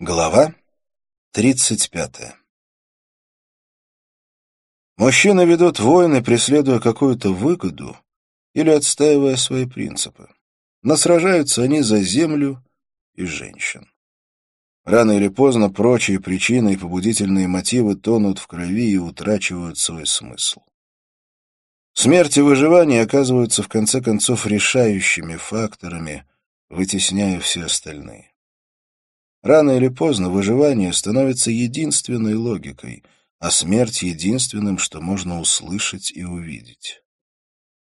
Глава тридцать пятая Мужчины ведут войны, преследуя какую-то выгоду или отстаивая свои принципы. Но сражаются они за землю и женщин. Рано или поздно прочие причины и побудительные мотивы тонут в крови и утрачивают свой смысл. Смерть и выживание оказываются в конце концов решающими факторами, вытесняя все остальные. Рано или поздно выживание становится единственной логикой, а смерть — единственным, что можно услышать и увидеть.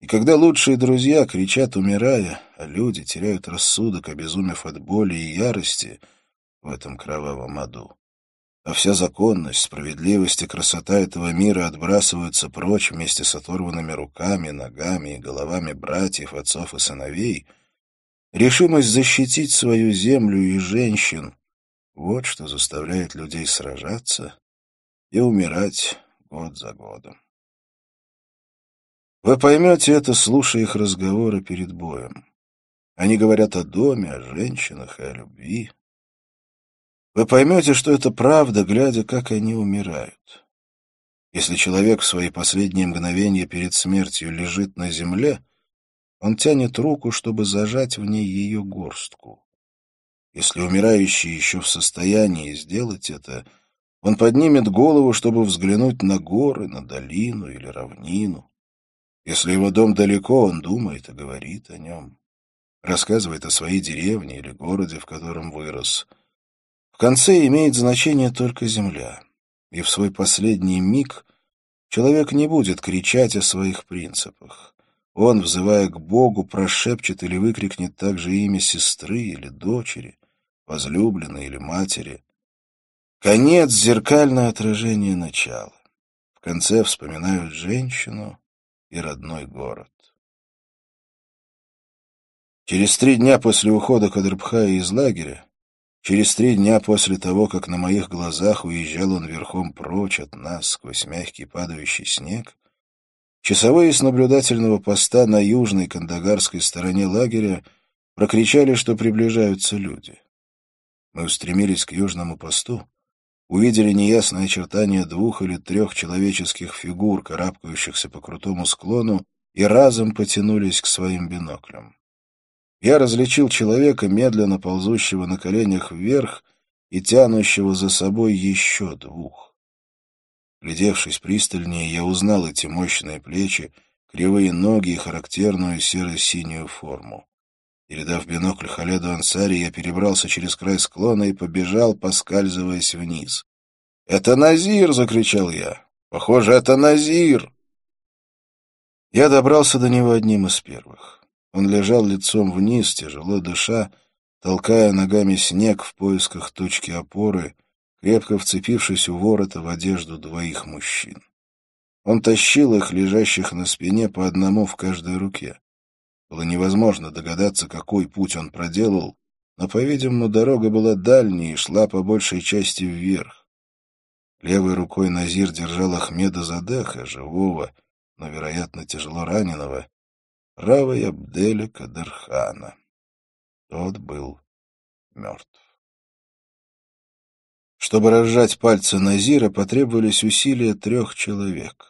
И когда лучшие друзья кричат, умирая, а люди теряют рассудок, обезумев от боли и ярости в этом кровавом аду, а вся законность, справедливость и красота этого мира отбрасываются прочь вместе с оторванными руками, ногами и головами братьев, отцов и сыновей, решимость защитить свою землю и женщин — вот что заставляет людей сражаться и умирать год за годом. Вы поймете это, слушая их разговоры перед боем. Они говорят о доме, о женщинах и о любви. Вы поймете, что это правда, глядя, как они умирают. Если человек в свои последние мгновения перед смертью лежит на земле, он тянет руку, чтобы зажать в ней ее горстку. Если умирающий еще в состоянии сделать это, он поднимет голову, чтобы взглянуть на горы, на долину или равнину. Если его дом далеко, он думает и говорит о нем. Рассказывает о своей деревне или городе, в котором вырос — в конце имеет значение только земля, и в свой последний миг человек не будет кричать о своих принципах. Он, взывая к Богу, прошепчет или выкрикнет также имя сестры или дочери, возлюбленной или матери. Конец — зеркальное отражение начала. В конце вспоминают женщину и родной город. Через три дня после ухода Кадрбхая из лагеря Через три дня после того, как на моих глазах уезжал он верхом прочь от нас сквозь мягкий падающий снег, часовые с наблюдательного поста на южной кандагарской стороне лагеря прокричали, что приближаются люди. Мы устремились к южному посту, увидели неясное очертание двух или трех человеческих фигур, карабкающихся по крутому склону, и разом потянулись к своим биноклям. Я различил человека, медленно ползущего на коленях вверх и тянущего за собой еще двух. Глядевшись пристальнее, я узнал эти мощные плечи, кривые ноги и характерную серо-синюю форму. Передав бинокль Халеду Ансари, я перебрался через край склона и побежал, поскальзываясь вниз. «Это Назир!» — закричал я. «Похоже, это Назир!» Я добрался до него одним из первых. Он лежал лицом вниз, тяжело дыша, толкая ногами снег в поисках точки опоры, крепко вцепившись у ворота в одежду двоих мужчин. Он тащил их, лежащих на спине, по одному в каждой руке. Было невозможно догадаться, какой путь он проделал, но, по-видимому, дорога была дальней и шла по большей части вверх. Левой рукой Назир держал Ахмеда Задеха, живого, но, вероятно, тяжело раненого, Равой Абделя Кадырхана. Тот был мертв. Чтобы разжать пальцы Назира, потребовались усилия трех человек.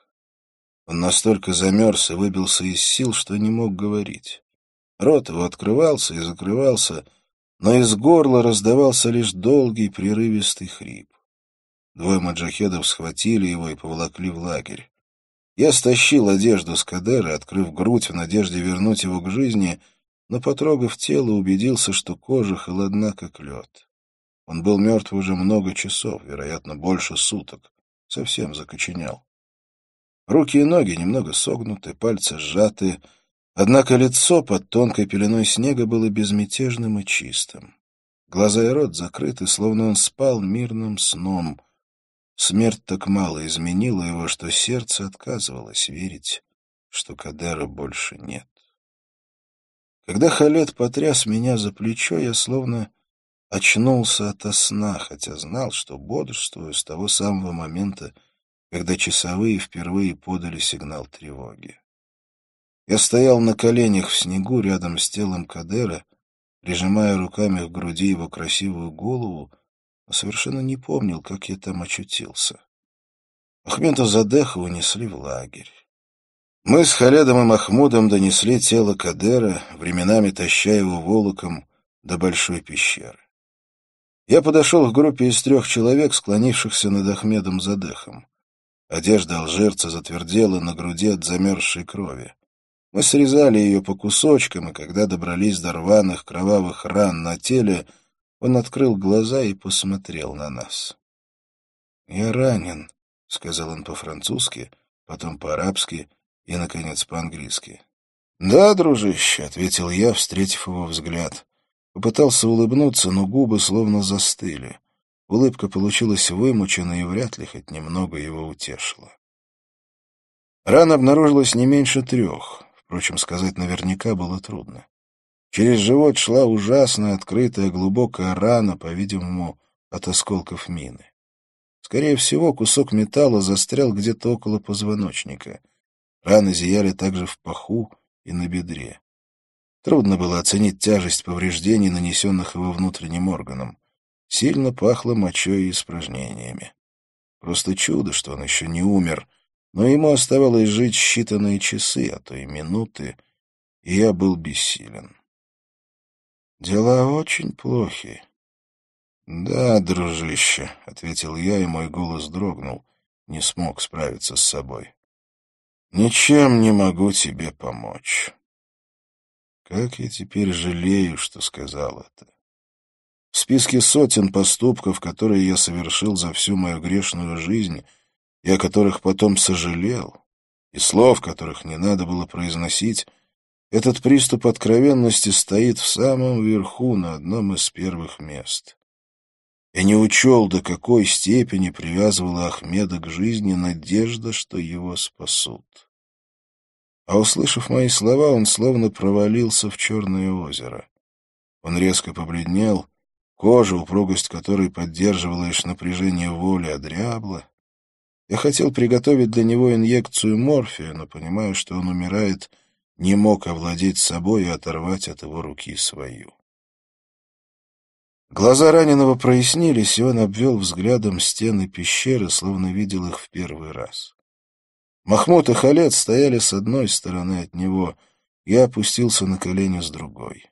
Он настолько замерз и выбился из сил, что не мог говорить. Рот его открывался и закрывался, но из горла раздавался лишь долгий прерывистый хрип. Двое маджахедов схватили его и поволокли в лагерь. Я стащил одежду с Кадера, открыв грудь в надежде вернуть его к жизни, но, потрогав тело, убедился, что кожа холодна, как лед. Он был мертв уже много часов, вероятно, больше суток. Совсем закоченел. Руки и ноги немного согнуты, пальцы сжаты, однако лицо под тонкой пеленой снега было безмятежным и чистым. Глаза и рот закрыты, словно он спал мирным сном — Смерть так мало изменила его, что сердце отказывалось верить, что Кадера больше нет. Когда Халет потряс меня за плечо, я словно очнулся ото сна, хотя знал, что бодрствую с того самого момента, когда часовые впервые подали сигнал тревоги. Я стоял на коленях в снегу рядом с телом Кадера, прижимая руками к груди его красивую голову но совершенно не помнил, как я там очутился. Ахмеда Задеха унесли в лагерь. Мы с Халедом и Махмудом донесли тело Кадера, временами таща его волоком до большой пещеры. Я подошел к группе из трех человек, склонившихся над Ахмедом Задехом. Одежда алжирца затвердела на груди от замерзшей крови. Мы срезали ее по кусочкам, и когда добрались до рваных кровавых ран на теле, он открыл глаза и посмотрел на нас. «Я ранен», — сказал он по-французски, потом по-арабски и, наконец, по-английски. «Да, дружище», — ответил я, встретив его взгляд. Попытался улыбнуться, но губы словно застыли. Улыбка получилась вымученной и вряд ли хоть немного его утешила. Рана обнаружилась не меньше трех. Впрочем, сказать наверняка было трудно. Через живот шла ужасная, открытая, глубокая рана, по-видимому, от осколков мины. Скорее всего, кусок металла застрял где-то около позвоночника. Раны зияли также в паху и на бедре. Трудно было оценить тяжесть повреждений, нанесенных его внутренним органам. Сильно пахло мочой и испражнениями. Просто чудо, что он еще не умер, но ему оставалось жить считанные часы, а то и минуты, и я был бессилен. Дела очень плохи. «Да, дружище», — ответил я, и мой голос дрогнул, не смог справиться с собой. «Ничем не могу тебе помочь». Как я теперь жалею, что сказал это. В списке сотен поступков, которые я совершил за всю мою грешную жизнь, и о которых потом сожалел, и слов, которых не надо было произносить, этот приступ откровенности стоит в самом верху на одном из первых мест. Я не учел, до какой степени привязывала Ахмеда к жизни надежда, что его спасут. А услышав мои слова, он словно провалился в черное озеро. Он резко побледнел, кожа, упругость которой поддерживала лишь напряжение воли, одрябла, я хотел приготовить для него инъекцию морфия, но, понимая, что он умирает, не мог овладеть собой и оторвать от его руки свою. Глаза раненого прояснились, и он обвел взглядом стены пещеры, словно видел их в первый раз. Махмуд и Халет стояли с одной стороны от него, я опустился на колени с другой.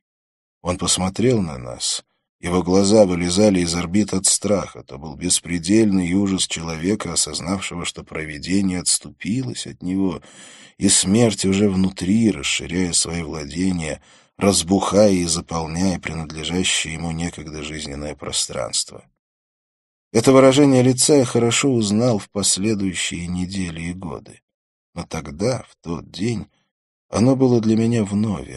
Он посмотрел на нас — его глаза вылезали из орбит от страха. Это был беспредельный ужас человека, осознавшего, что провидение отступилось от него, и смерть уже внутри, расширяя свои владения, разбухая и заполняя принадлежащее ему некогда жизненное пространство. Это выражение лица я хорошо узнал в последующие недели и годы. Но тогда, в тот день, оно было для меня вновь.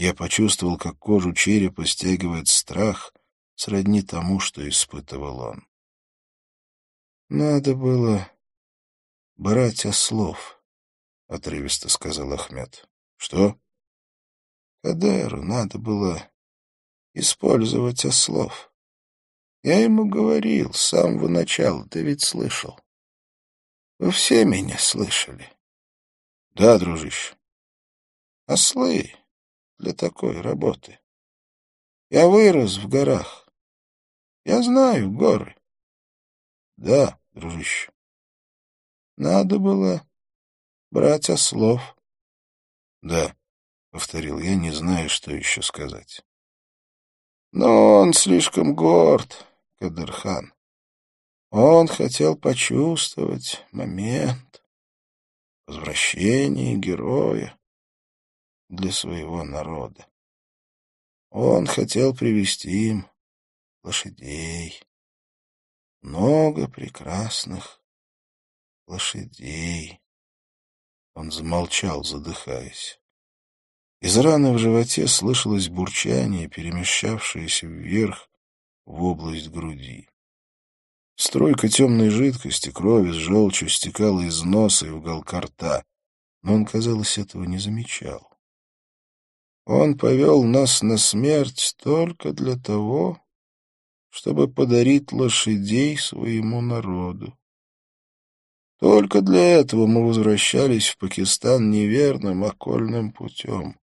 Я почувствовал, как кожу черепа стягивает страх, сродни тому, что испытывал он. «Надо было брать ослов», — отрывисто сказал Ахмед. «Что?» «Кадеру надо было использовать ослов. Я ему говорил с самого начала, ты ведь слышал. Вы все меня слышали?» «Да, дружище». «Ослы для такой работы. Я вырос в горах. Я знаю горы. Да, дружище. Надо было брать ослов. Да, — повторил я, не зная, что еще сказать. Но он слишком горд, Кадырхан. Он хотел почувствовать момент возвращения героя для своего народа. Он хотел привести им лошадей. Много прекрасных лошадей. Он замолчал, задыхаясь. Из раны в животе слышалось бурчание, перемещавшееся вверх в область груди. Стройка темной жидкости, крови с желчью стекала из носа и уголка рта, но он, казалось, этого не замечал. Он повел нас на смерть только для того, чтобы подарить лошадей своему народу. Только для этого мы возвращались в Пакистан неверным окольным путем.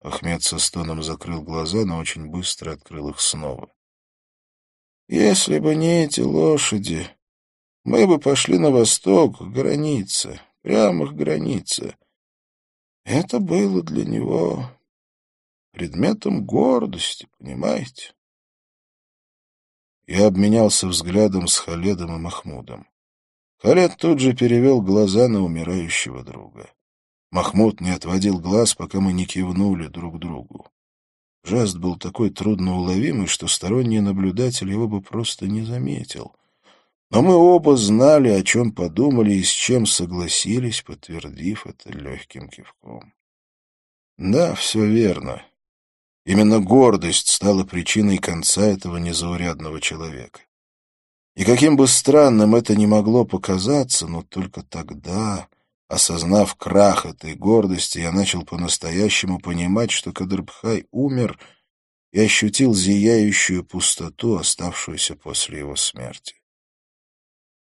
Ахмед со стоном закрыл глаза, но очень быстро открыл их снова. Если бы не эти лошади, мы бы пошли на восток, к границе, прямо к границе. Это было для него предметом гордости, понимаете? Я обменялся взглядом с Халедом и Махмудом. Халед тут же перевел глаза на умирающего друга. Махмуд не отводил глаз, пока мы не кивнули друг другу. Жест был такой трудноуловимый, что сторонний наблюдатель его бы просто не заметил. Но мы оба знали, о чем подумали и с чем согласились, подтвердив это легким кивком. Да, все верно. Именно гордость стала причиной конца этого незаурядного человека. И каким бы странным это ни могло показаться, но только тогда Осознав крах этой гордости, я начал по-настоящему понимать, что Кадрбхай умер и ощутил зияющую пустоту, оставшуюся после его смерти.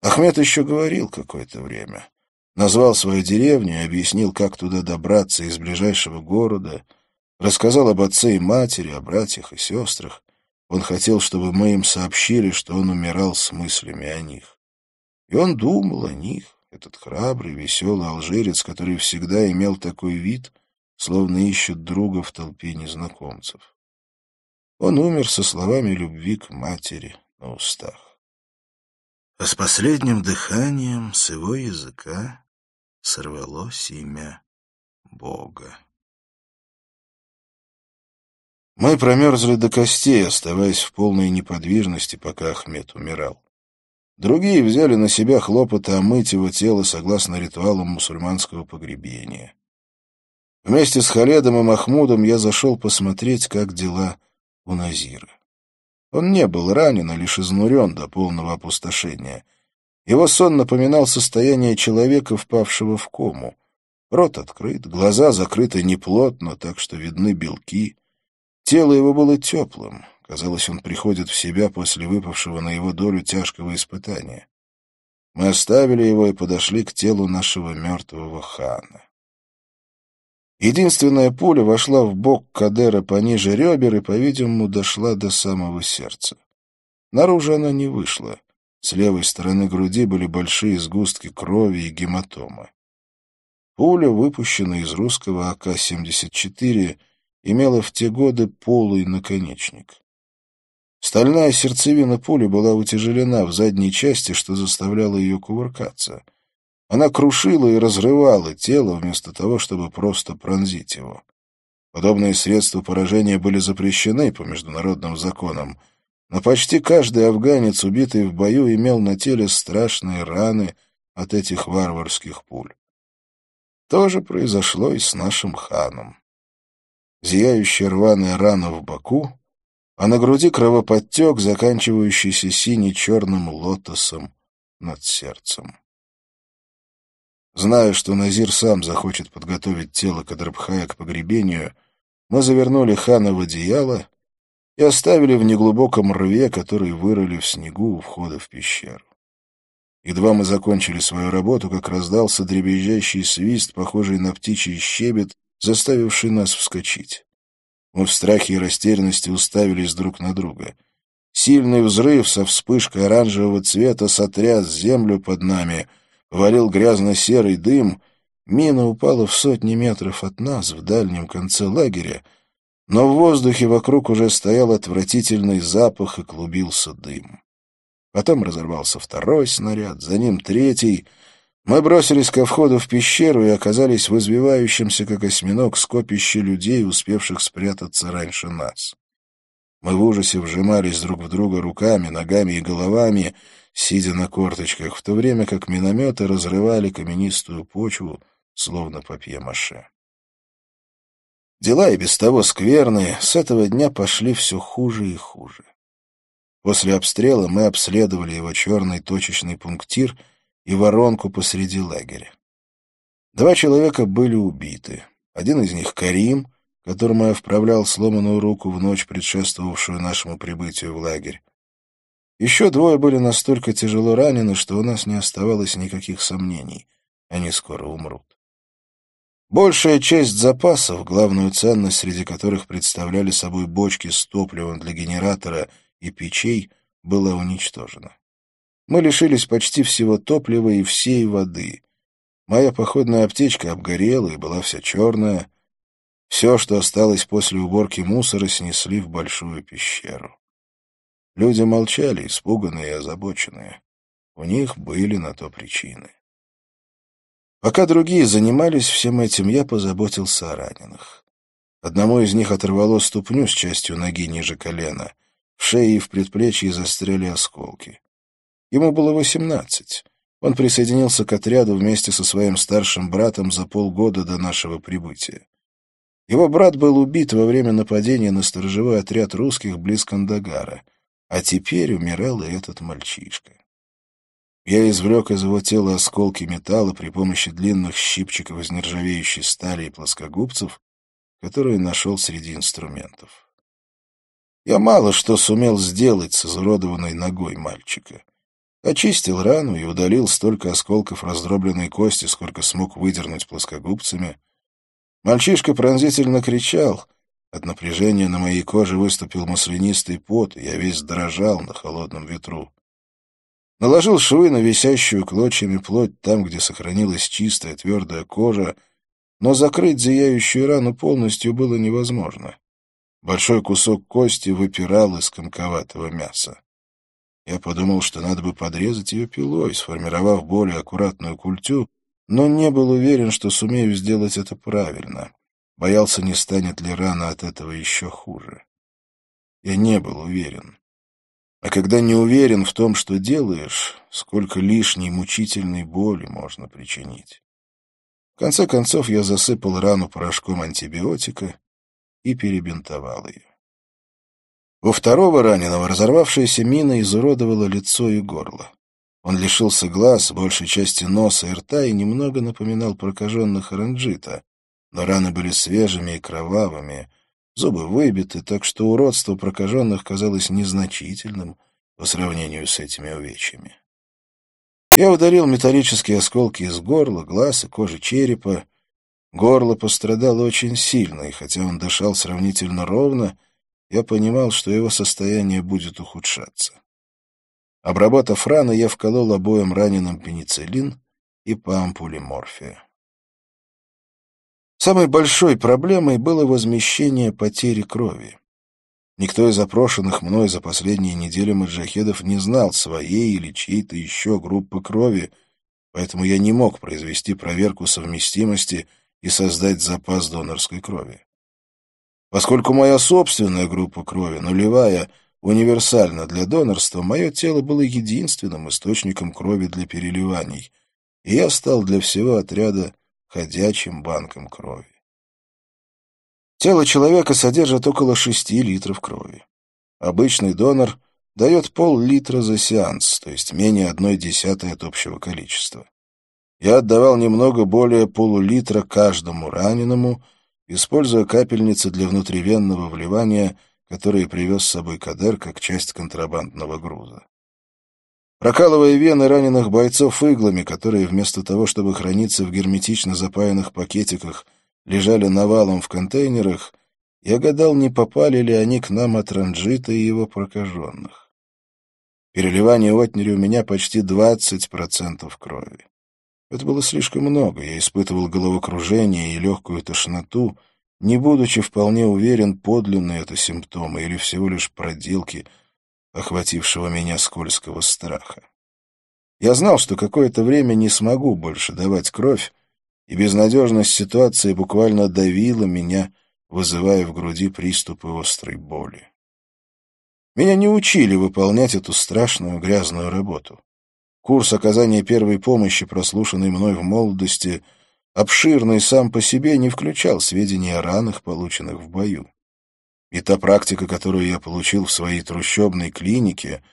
Ахмед еще говорил какое-то время. Назвал свою деревню и объяснил, как туда добраться из ближайшего города. Рассказал об отце и матери, о братьях и сестрах. Он хотел, чтобы мы им сообщили, что он умирал с мыслями о них. И он думал о них этот храбрый, веселый алжирец, который всегда имел такой вид, словно ищет друга в толпе незнакомцев. Он умер со словами любви к матери на устах. А с последним дыханием с его языка сорвалось имя Бога. Мы промерзли до костей, оставаясь в полной неподвижности, пока Ахмед умирал. Другие взяли на себя хлопоты омыть его тело согласно ритуалам мусульманского погребения. Вместе с Халедом и Махмудом я зашел посмотреть, как дела у Назира. Он не был ранен, а лишь изнурен до полного опустошения. Его сон напоминал состояние человека, впавшего в кому. Рот открыт, глаза закрыты неплотно, так что видны белки. Тело его было теплым, Казалось, он приходит в себя после выпавшего на его долю тяжкого испытания. Мы оставили его и подошли к телу нашего мертвого хана. Единственная пуля вошла в бок Кадера пониже ребер и, по-видимому, дошла до самого сердца. Наружу она не вышла. С левой стороны груди были большие сгустки крови и гематомы. Пуля, выпущенная из русского АК-74, имела в те годы полый наконечник. Стальная сердцевина пули была утяжелена в задней части, что заставляло ее кувыркаться. Она крушила и разрывала тело вместо того, чтобы просто пронзить его. Подобные средства поражения были запрещены по международным законам, но почти каждый афганец, убитый в бою, имел на теле страшные раны от этих варварских пуль. То же произошло и с нашим ханом. Зияющая рваная рана в боку а на груди кровоподтек, заканчивающийся сине-черным лотосом над сердцем. Зная, что Назир сам захочет подготовить тело Кадрабхая к погребению, мы завернули хана в одеяло и оставили в неглубоком рве, который вырыли в снегу у входа в пещеру. Едва мы закончили свою работу, как раздался дребезжащий свист, похожий на птичий щебет, заставивший нас вскочить. Мы в страхе и растерянности уставились друг на друга. Сильный взрыв со вспышкой оранжевого цвета сотряс землю под нами, валил грязно-серый дым. Мина упала в сотни метров от нас, в дальнем конце лагеря, но в воздухе вокруг уже стоял отвратительный запах и клубился дым. Потом разорвался второй снаряд, за ним третий — мы бросились ко входу в пещеру и оказались в извивающемся, как осьминог, скопище людей, успевших спрятаться раньше нас. Мы в ужасе вжимались друг в друга руками, ногами и головами, сидя на корточках, в то время как минометы разрывали каменистую почву, словно папье-маше. Дела и без того скверные, с этого дня пошли все хуже и хуже. После обстрела мы обследовали его черный точечный пунктир — и воронку посреди лагеря. Два человека были убиты. Один из них — Карим, которому я вправлял сломанную руку в ночь, предшествовавшую нашему прибытию в лагерь. Еще двое были настолько тяжело ранены, что у нас не оставалось никаких сомнений. Они скоро умрут. Большая часть запасов, главную ценность среди которых представляли собой бочки с топливом для генератора и печей, была уничтожена. Мы лишились почти всего топлива и всей воды. Моя походная аптечка обгорела и была вся черная. Все, что осталось после уборки мусора, снесли в большую пещеру. Люди молчали, испуганные и озабоченные. У них были на то причины. Пока другие занимались всем этим, я позаботился о раненых. Одному из них оторвало ступню с частью ноги ниже колена. В шее и в предплечье застряли осколки. Ему было восемнадцать. Он присоединился к отряду вместе со своим старшим братом за полгода до нашего прибытия. Его брат был убит во время нападения на сторожевой отряд русских близ Кандагара, а теперь умирал и этот мальчишка. Я извлек из его тела осколки металла при помощи длинных щипчиков из нержавеющей стали и плоскогубцев, которые нашел среди инструментов. Я мало что сумел сделать с изуродованной ногой мальчика. Очистил рану и удалил столько осколков раздробленной кости, сколько смог выдернуть плоскогубцами. Мальчишка пронзительно кричал. От напряжения на моей коже выступил маслянистый пот, и я весь дрожал на холодном ветру. Наложил швы на висящую клочьями плоть там, где сохранилась чистая твердая кожа, но закрыть зияющую рану полностью было невозможно. Большой кусок кости выпирал из комковатого мяса. Я подумал, что надо бы подрезать ее пилой, сформировав более аккуратную культю, но не был уверен, что сумею сделать это правильно. Боялся, не станет ли рана от этого еще хуже. Я не был уверен. А когда не уверен в том, что делаешь, сколько лишней мучительной боли можно причинить. В конце концов я засыпал рану порошком антибиотика и перебинтовал ее. У второго раненого разорвавшаяся мина изуродовала лицо и горло. Он лишился глаз, большей части носа и рта и немного напоминал прокаженных оранжита, но раны были свежими и кровавыми, Зубы выбиты, так что уродство прокаженных казалось незначительным по сравнению с этими увечьями. Я ударил металлические осколки из горла, глаз и кожи черепа. Горло пострадало очень сильно, и хотя он дышал сравнительно ровно, я понимал, что его состояние будет ухудшаться. Обработав раны, я вколол обоим раненым пенициллин и по ампуле морфия. Самой большой проблемой было возмещение потери крови. Никто из опрошенных мной за последние недели маджахедов не знал своей или чьей-то еще группы крови, поэтому я не мог произвести проверку совместимости и создать запас донорской крови. Поскольку моя собственная группа крови, нулевая, универсальна для донорства, мое тело было единственным источником крови для переливаний, и я стал для всего отряда ходячим банком крови. Тело человека содержит около 6 литров крови. Обычный донор дает пол-литра за сеанс, то есть менее одной десятой от общего количества. Я отдавал немного более полулитра каждому раненому, используя капельницы для внутривенного вливания, которые привез с собой Кадер как часть контрабандного груза прокалывая вены раненых бойцов иглами, которые вместо того, чтобы храниться в герметично запаянных пакетиках, лежали навалом в контейнерах, я гадал, не попали ли они к нам от Ранджита и его прокаженных. Переливание отняли у меня почти 20% крови. Это было слишком много, я испытывал головокружение и легкую тошноту, не будучи вполне уверен, подлинные это симптомы или всего лишь проделки — охватившего меня скользкого страха. Я знал, что какое-то время не смогу больше давать кровь, и безнадежность ситуации буквально давила меня, вызывая в груди приступы острой боли. Меня не учили выполнять эту страшную грязную работу. Курс оказания первой помощи, прослушанный мной в молодости, обширный сам по себе, не включал сведений о ранах, полученных в бою. И та практика, которую я получил в своей трущобной клинике,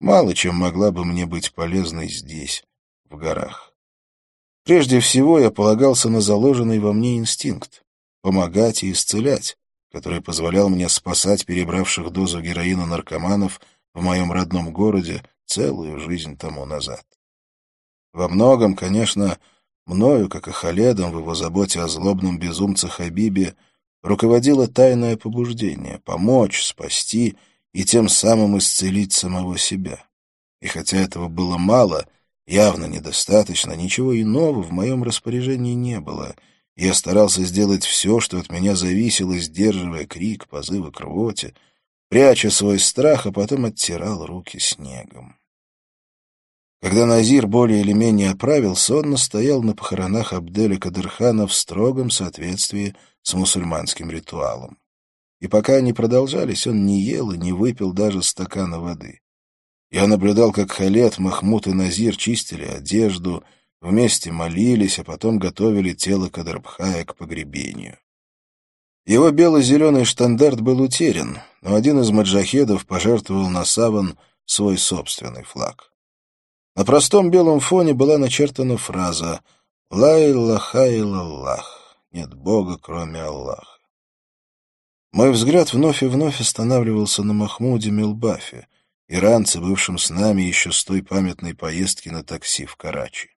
мало чем могла бы мне быть полезной здесь, в горах. Прежде всего я полагался на заложенный во мне инстинкт — помогать и исцелять, который позволял мне спасать перебравших дозу героина наркоманов в моем родном городе целую жизнь тому назад. Во многом, конечно, мною, как и Халедом в его заботе о злобном безумце Хабибе, руководило тайное побуждение — помочь, спасти и тем самым исцелить самого себя. И хотя этого было мало, явно недостаточно, ничего иного в моем распоряжении не было. Я старался сделать все, что от меня зависело, сдерживая крик, позывы к рвоте, пряча свой страх, а потом оттирал руки снегом. Когда Назир более или менее оправился, он настоял на похоронах Абделя Кадырхана в строгом соответствии с мусульманским ритуалом. И пока они продолжались, он не ел и не выпил даже стакана воды. Я наблюдал, как Халет, Махмуд и Назир чистили одежду, вместе молились, а потом готовили тело Кадрбхая к погребению. Его бело-зеленый штандарт был утерян, но один из маджахедов пожертвовал на саван свой собственный флаг. На простом белом фоне была начертана фраза «Ла иллаха иллаллах» — «Нет Бога, кроме Аллаха». Мой взгляд вновь и вновь останавливался на Махмуде Милбафе, иранце, бывшем с нами еще с той памятной поездки на такси в Карачи.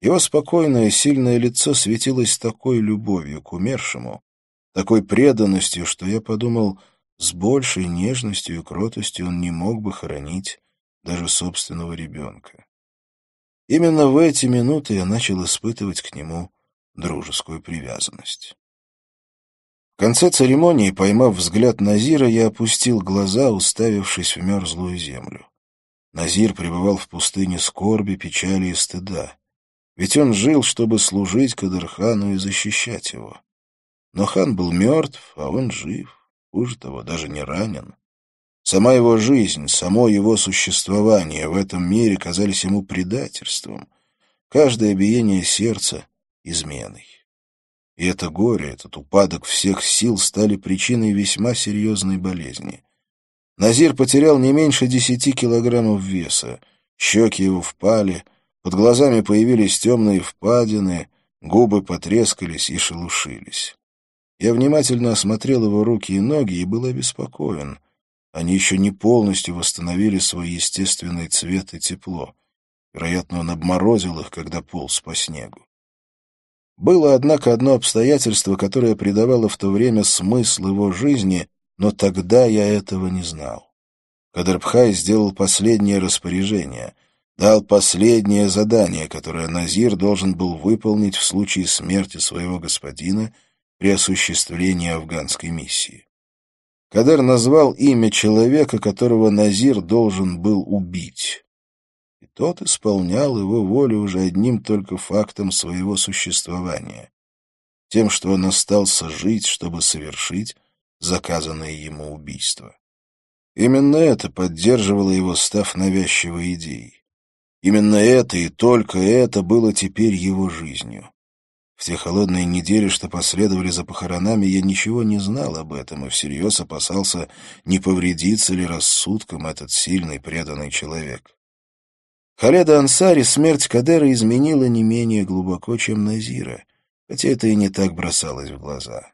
Его спокойное, сильное лицо светилось такой любовью к умершему, такой преданностью, что я подумал, с большей нежностью и кротостью он не мог бы хоронить даже собственного ребенка. Именно в эти минуты я начал испытывать к нему дружескую привязанность. В конце церемонии, поймав взгляд Назира, я опустил глаза, уставившись в мерзлую землю. Назир пребывал в пустыне скорби, печали и стыда. Ведь он жил, чтобы служить Кадырхану и защищать его. Но хан был мертв, а он жив, хуже того, даже не ранен. Сама его жизнь, само его существование в этом мире казались ему предательством, каждое биение сердца — изменой. И это горе, этот упадок всех сил стали причиной весьма серьезной болезни. Назир потерял не меньше десяти килограммов веса, щеки его впали, под глазами появились темные впадины, губы потрескались и шелушились. Я внимательно осмотрел его руки и ноги и был обеспокоен. Они еще не полностью восстановили свой естественный цвет и тепло. Вероятно, он обморозил их, когда полз по снегу. Было, однако, одно обстоятельство, которое придавало в то время смысл его жизни, но тогда я этого не знал. Кадрбхай сделал последнее распоряжение, дал последнее задание, которое Назир должен был выполнить в случае смерти своего господина при осуществлении афганской миссии. Кадер назвал имя человека, которого Назир должен был убить. И тот исполнял его волю уже одним только фактом своего существования. Тем, что он остался жить, чтобы совершить заказанное ему убийство. Именно это поддерживало его, став навязчивой идеей. Именно это и только это было теперь его жизнью. В те холодные недели, что последовали за похоронами, я ничего не знал об этом и всерьез опасался, не повредится ли рассудком этот сильный преданный человек. Халеда Ансари смерть Кадера изменила не менее глубоко, чем Назира, хотя это и не так бросалось в глаза.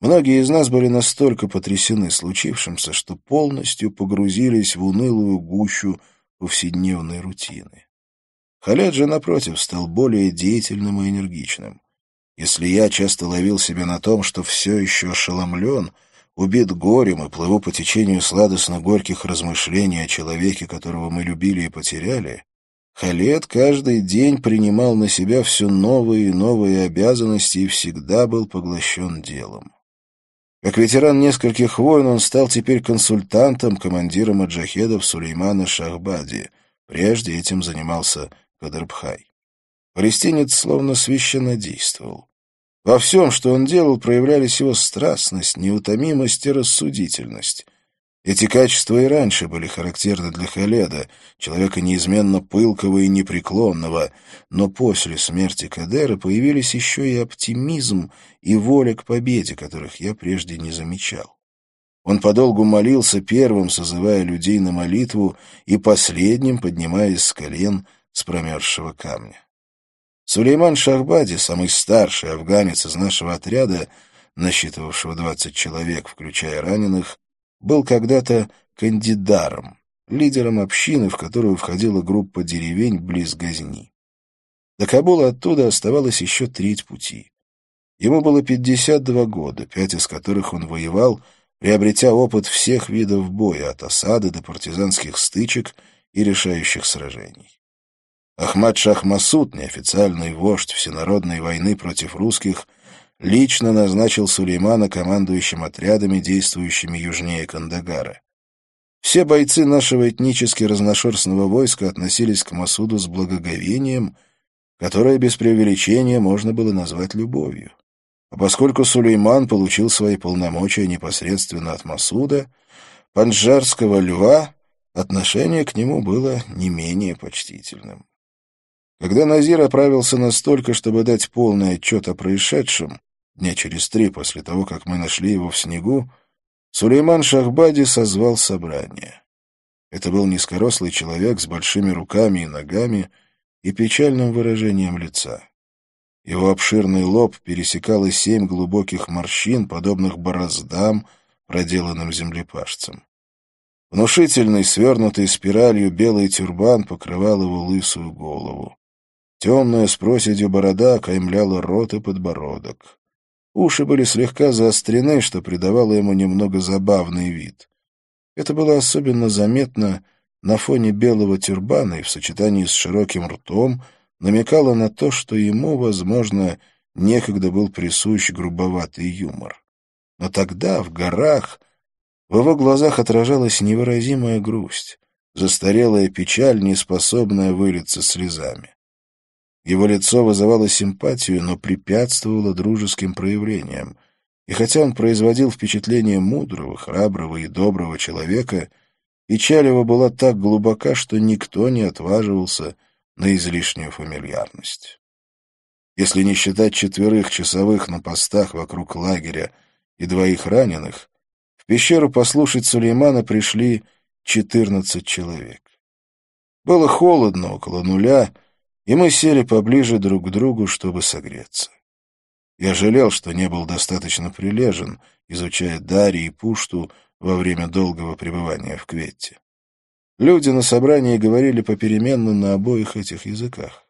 Многие из нас были настолько потрясены случившимся, что полностью погрузились в унылую гущу повседневной рутины. Халед же, напротив, стал более деятельным и энергичным. Если я часто ловил себя на том, что все еще ошеломлен, убит горем и плыву по течению сладостно-горьких размышлений о человеке, которого мы любили и потеряли, Халет каждый день принимал на себя все новые и новые обязанности и всегда был поглощен делом. Как ветеран нескольких войн, он стал теперь консультантом командира маджахедов Сулеймана Шахбади. Прежде этим занимался Кадрбхай. Палестинец словно священно действовал. Во всем, что он делал, проявлялись его страстность, неутомимость и рассудительность. Эти качества и раньше были характерны для Халеда, человека неизменно пылкого и непреклонного, но после смерти Кадера появились еще и оптимизм и воля к победе, которых я прежде не замечал. Он подолгу молился первым, созывая людей на молитву, и последним, поднимаясь с колен с промерзшего камня. Сулейман Шахбади, самый старший афганец из нашего отряда, насчитывавшего 20 человек, включая раненых, был когда-то кандидаром, лидером общины, в которую входила группа деревень близ Газни. До Кабула оттуда оставалось еще треть пути. Ему было 52 года, пять из которых он воевал, приобретя опыт всех видов боя, от осады до партизанских стычек и решающих сражений. Ахмад Шах Масуд, неофициальный вождь всенародной войны против русских, лично назначил Сулеймана командующим отрядами, действующими южнее Кандагара. Все бойцы нашего этнически разношерстного войска относились к Масуду с благоговением, которое без преувеличения можно было назвать любовью. А поскольку Сулейман получил свои полномочия непосредственно от Масуда, панджарского льва, отношение к нему было не менее почтительным. Когда Назир оправился настолько, чтобы дать полный отчет о происшедшем, дня через три после того, как мы нашли его в снегу, Сулейман Шахбади созвал собрание. Это был низкорослый человек с большими руками и ногами и печальным выражением лица. Его обширный лоб пересекало семь глубоких морщин, подобных бороздам, проделанным землепашцем. Внушительный, свернутый спиралью белый тюрбан покрывал его лысую голову. Темная с проседью борода каймляла рот и подбородок. Уши были слегка заострены, что придавало ему немного забавный вид. Это было особенно заметно на фоне белого тюрбана и в сочетании с широким ртом намекало на то, что ему, возможно, некогда был присущ грубоватый юмор. Но тогда, в горах, в его глазах отражалась невыразимая грусть, застарелая печаль, неспособная вылиться слезами. Его лицо вызывало симпатию, но препятствовало дружеским проявлениям. И хотя он производил впечатление мудрого, храброго и доброго человека, его была так глубока, что никто не отваживался на излишнюю фамильярность. Если не считать четверых часовых на постах вокруг лагеря и двоих раненых, в пещеру послушать Сулеймана пришли четырнадцать человек. Было холодно, около нуля, и мы сели поближе друг к другу, чтобы согреться. Я жалел, что не был достаточно прилежен, изучая Дарьи и Пушту во время долгого пребывания в Кветте. Люди на собрании говорили попеременно на обоих этих языках.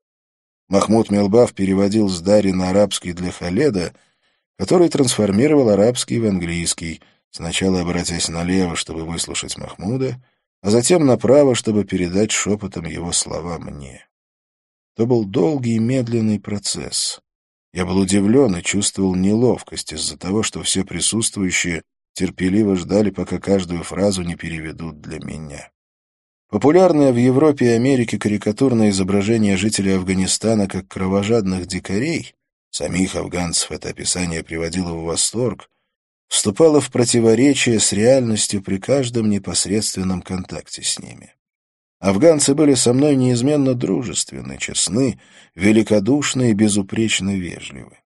Махмуд Мелбав переводил с Дари на арабский для Халеда, который трансформировал арабский в английский, сначала обратясь налево, чтобы выслушать Махмуда, а затем направо, чтобы передать шепотом его слова мне. То был долгий и медленный процесс. Я был удивлен и чувствовал неловкость из-за того, что все присутствующие терпеливо ждали, пока каждую фразу не переведут для меня. Популярное в Европе и Америке карикатурное изображение жителей Афганистана как кровожадных дикарей, самих афганцев это описание приводило в восторг, вступало в противоречие с реальностью при каждом непосредственном контакте с ними. Афганцы были со мной неизменно дружественны, честны, великодушны и безупречно вежливы.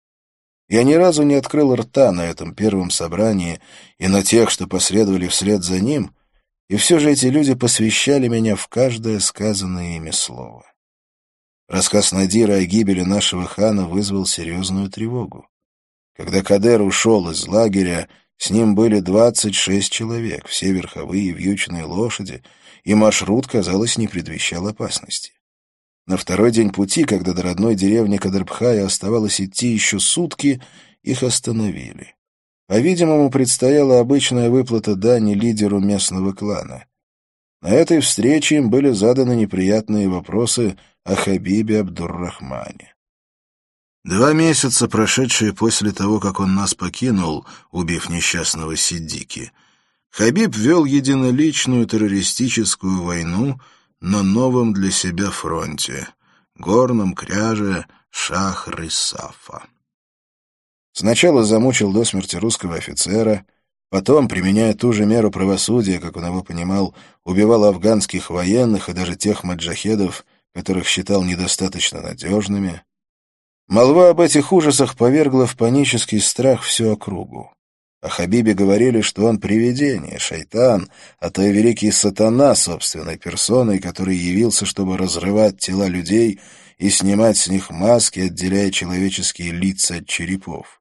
Я ни разу не открыл рта на этом первом собрании и на тех, что последовали вслед за ним, и все же эти люди посвящали меня в каждое сказанное ими слово. Рассказ Надира о гибели нашего хана вызвал серьезную тревогу. Когда Кадер ушел из лагеря, с ним были двадцать шесть человек, все верховые вьючные лошади — и маршрут, казалось, не предвещал опасности. На второй день пути, когда до родной деревни Кадрбхая оставалось идти еще сутки, их остановили. По-видимому, предстояла обычная выплата дани лидеру местного клана. На этой встрече им были заданы неприятные вопросы о Хабибе Абдуррахмане. Два месяца, прошедшие после того, как он нас покинул, убив несчастного Сиддики, Хабиб вел единоличную террористическую войну на новом для себя фронте — горном кряже Шах-Рисафа. Сначала замучил до смерти русского офицера, потом, применяя ту же меру правосудия, как он его понимал, убивал афганских военных и даже тех маджахедов, которых считал недостаточно надежными. Молва об этих ужасах повергла в панический страх всю округу. О Хабибе говорили, что он привидение, шайтан, а то и великий сатана собственной персоной, который явился, чтобы разрывать тела людей и снимать с них маски, отделяя человеческие лица от черепов.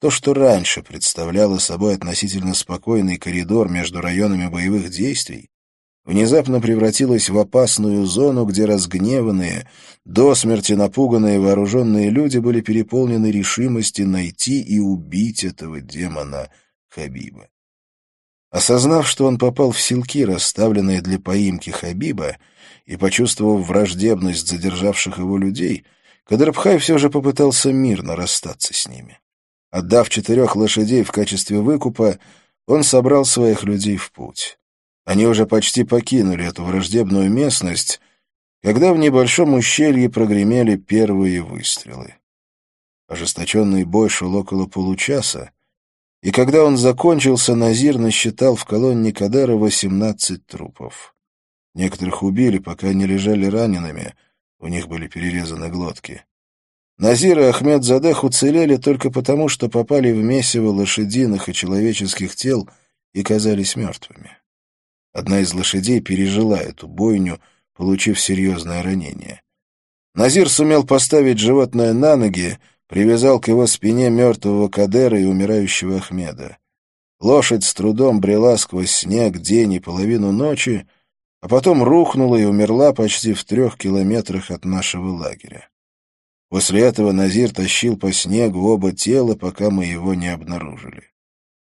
То, что раньше представляло собой относительно спокойный коридор между районами боевых действий, внезапно превратилась в опасную зону, где разгневанные, до смерти напуганные вооруженные люди были переполнены решимости найти и убить этого демона Хабиба. Осознав, что он попал в селки, расставленные для поимки Хабиба, и почувствовав враждебность задержавших его людей, Кадрабхай все же попытался мирно расстаться с ними. Отдав четырех лошадей в качестве выкупа, он собрал своих людей в путь. Они уже почти покинули эту враждебную местность, когда в небольшом ущелье прогремели первые выстрелы. Ожесточенный бой шел около получаса, и когда он закончился, Назир насчитал в колонне Кадера 18 трупов. Некоторых убили, пока они лежали ранеными, у них были перерезаны глотки. Назир и Ахмед Задех уцелели только потому, что попали в месиво лошадиных и человеческих тел и казались мертвыми. Одна из лошадей пережила эту бойню, получив серьезное ранение. Назир сумел поставить животное на ноги, привязал к его спине мертвого Кадера и умирающего Ахмеда. Лошадь с трудом брела сквозь снег день и половину ночи, а потом рухнула и умерла почти в трех километрах от нашего лагеря. После этого Назир тащил по снегу оба тела, пока мы его не обнаружили.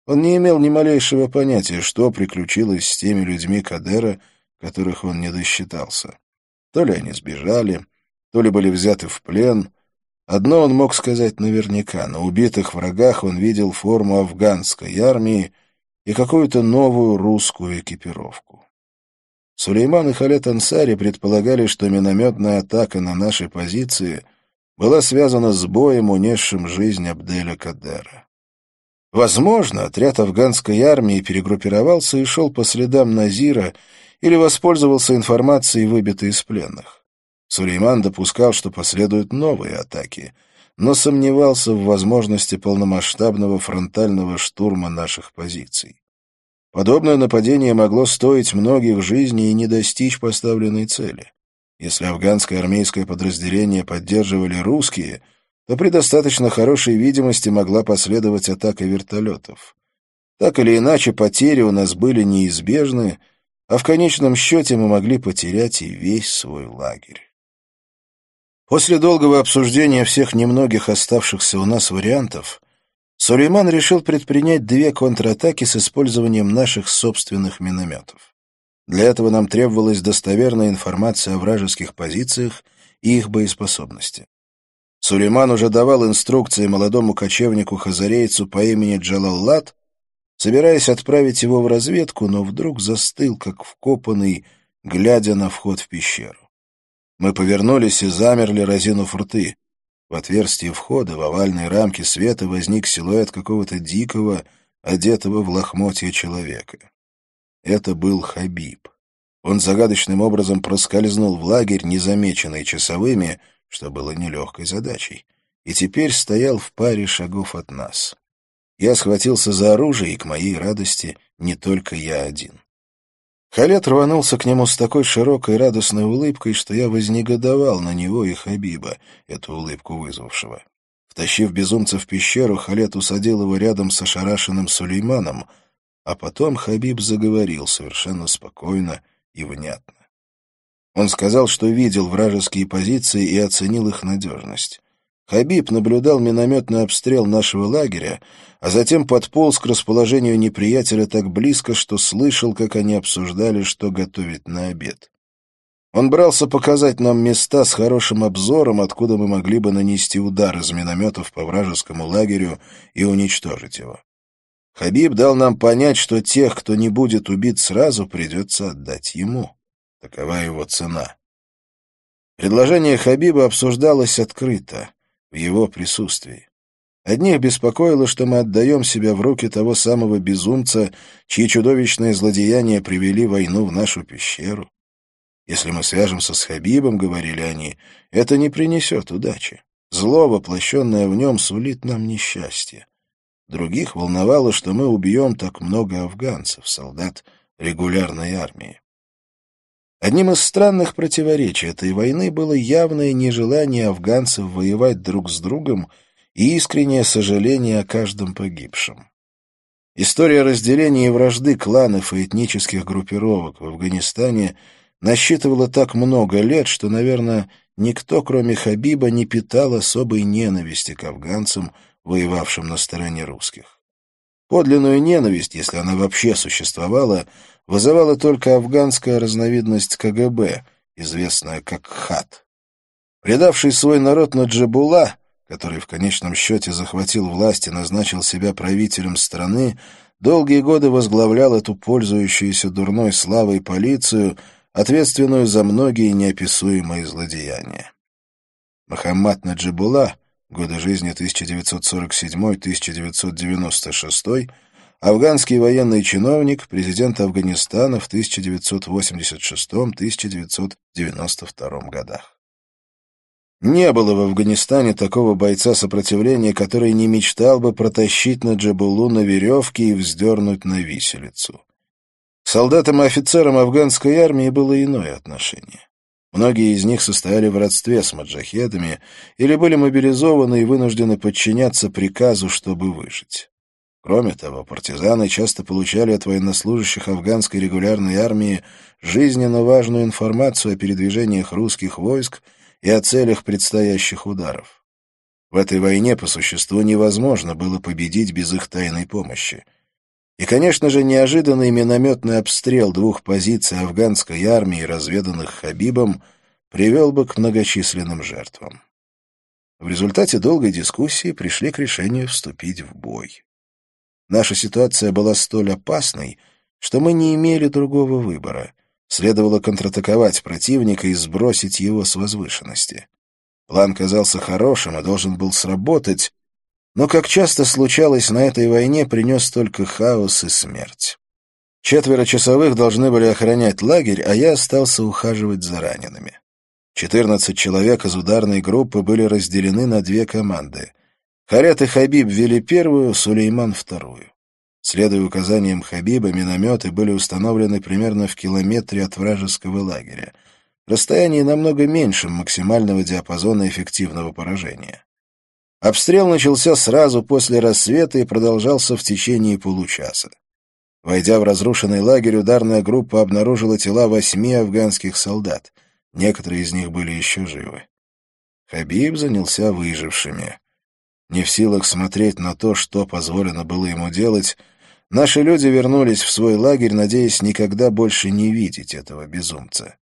Он не имел ни малейшего понятия, что приключилось с теми людьми Кадера, которых он не досчитался. То ли они сбежали, то ли были взяты в плен, Одно он мог сказать наверняка. На убитых врагах он видел форму афганской армии и какую-то новую русскую экипировку. Сулейман и Халет Ансари предполагали, что минометная атака на наши позиции была связана с боем, унесшим жизнь Абделя Кадера. Возможно, отряд афганской армии перегруппировался и шел по следам Назира или воспользовался информацией, выбитой из пленных. Сулейман допускал, что последуют новые атаки, но сомневался в возможности полномасштабного фронтального штурма наших позиций. Подобное нападение могло стоить многих жизней и не достичь поставленной цели. Если афганское армейское подразделение поддерживали русские, то при достаточно хорошей видимости могла последовать атака вертолетов. Так или иначе, потери у нас были неизбежны, а в конечном счете мы могли потерять и весь свой лагерь. После долгого обсуждения всех немногих оставшихся у нас вариантов, Сулейман решил предпринять две контратаки с использованием наших собственных минометов. Для этого нам требовалась достоверная информация о вражеских позициях и их боеспособности. Сулейман уже давал инструкции молодому кочевнику-хазарейцу по имени Джалаллат, собираясь отправить его в разведку, но вдруг застыл, как вкопанный, глядя на вход в пещеру. Мы повернулись и замерли, разинув рты. В отверстии входа, в овальной рамке света, возник силуэт какого-то дикого, одетого в лохмотья человека. Это был Хабиб. Он загадочным образом проскользнул в лагерь, незамеченный часовыми, что было нелегкой задачей, и теперь стоял в паре шагов от нас. Я схватился за оружие, и, к моей радости, не только я один. Халет рванулся к нему с такой широкой радостной улыбкой, что я вознегодовал на него и Хабиба, эту улыбку вызвавшего. Втащив безумца в пещеру, Халет усадил его рядом с ошарашенным Сулейманом, а потом Хабиб заговорил совершенно спокойно и внятно. Он сказал, что видел вражеские позиции и оценил их надежность. Хабиб наблюдал минометный обстрел нашего лагеря, а затем подполз к расположению неприятеля так близко, что слышал, как они обсуждали, что готовить на обед. Он брался показать нам места с хорошим обзором, откуда мы могли бы нанести удар из минометов по вражескому лагерю и уничтожить его. Хабиб дал нам понять, что тех, кто не будет убит сразу, придется отдать ему. Такова его цена. Предложение Хабиба обсуждалось открыто в его присутствии. Одних беспокоило, что мы отдаем себя в руки того самого безумца, чьи чудовищные злодеяния привели войну в нашу пещеру. Если мы свяжемся с Хабибом, — говорили они, — это не принесет удачи. Зло, воплощенное в нем, сулит нам несчастье. Других волновало, что мы убьем так много афганцев, солдат регулярной армии. Одним из странных противоречий этой войны было явное нежелание афганцев воевать друг с другом и искреннее сожаление о каждом погибшем. История разделения и вражды кланов и этнических группировок в Афганистане насчитывала так много лет, что, наверное, никто, кроме Хабиба, не питал особой ненависти к афганцам, воевавшим на стороне русских. Подлинную ненависть, если она вообще существовала, вызывала только афганская разновидность КГБ, известная как ХАТ. Предавший свой народ Наджибула, который в конечном счете захватил власть и назначил себя правителем страны, долгие годы возглавлял эту пользующуюся дурной славой полицию, ответственную за многие неописуемые злодеяния. Махаммад Наджибула, годы жизни 1947-1996, афганский военный чиновник, президент Афганистана в 1986-1992 годах. Не было в Афганистане такого бойца сопротивления, который не мечтал бы протащить на Джабулу на веревке и вздернуть на виселицу. Солдатам и офицерам афганской армии было иное отношение. Многие из них состояли в родстве с маджахедами или были мобилизованы и вынуждены подчиняться приказу, чтобы выжить. Кроме того, партизаны часто получали от военнослужащих афганской регулярной армии жизненно важную информацию о передвижениях русских войск и о целях предстоящих ударов. В этой войне по существу невозможно было победить без их тайной помощи. И, конечно же, неожиданный минометный обстрел двух позиций афганской армии, разведанных Хабибом, привел бы к многочисленным жертвам. В результате долгой дискуссии пришли к решению вступить в бой. Наша ситуация была столь опасной, что мы не имели другого выбора. Следовало контратаковать противника и сбросить его с возвышенности. План казался хорошим и должен был сработать, но, как часто случалось на этой войне, принес только хаос и смерть. Четверо часовых должны были охранять лагерь, а я остался ухаживать за ранеными. Четырнадцать человек из ударной группы были разделены на две команды. Харят и Хабиб вели первую, Сулейман — вторую. Следуя указаниям Хабиба, минометы были установлены примерно в километре от вражеского лагеря. Расстояние намного меньше максимального диапазона эффективного поражения. Обстрел начался сразу после рассвета и продолжался в течение получаса. Войдя в разрушенный лагерь, ударная группа обнаружила тела восьми афганских солдат. Некоторые из них были еще живы. Хабиб занялся выжившими. Не в силах смотреть на то, что позволено было ему делать, Наши люди вернулись в свой лагерь, надеясь никогда больше не видеть этого безумца.